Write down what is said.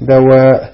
دواء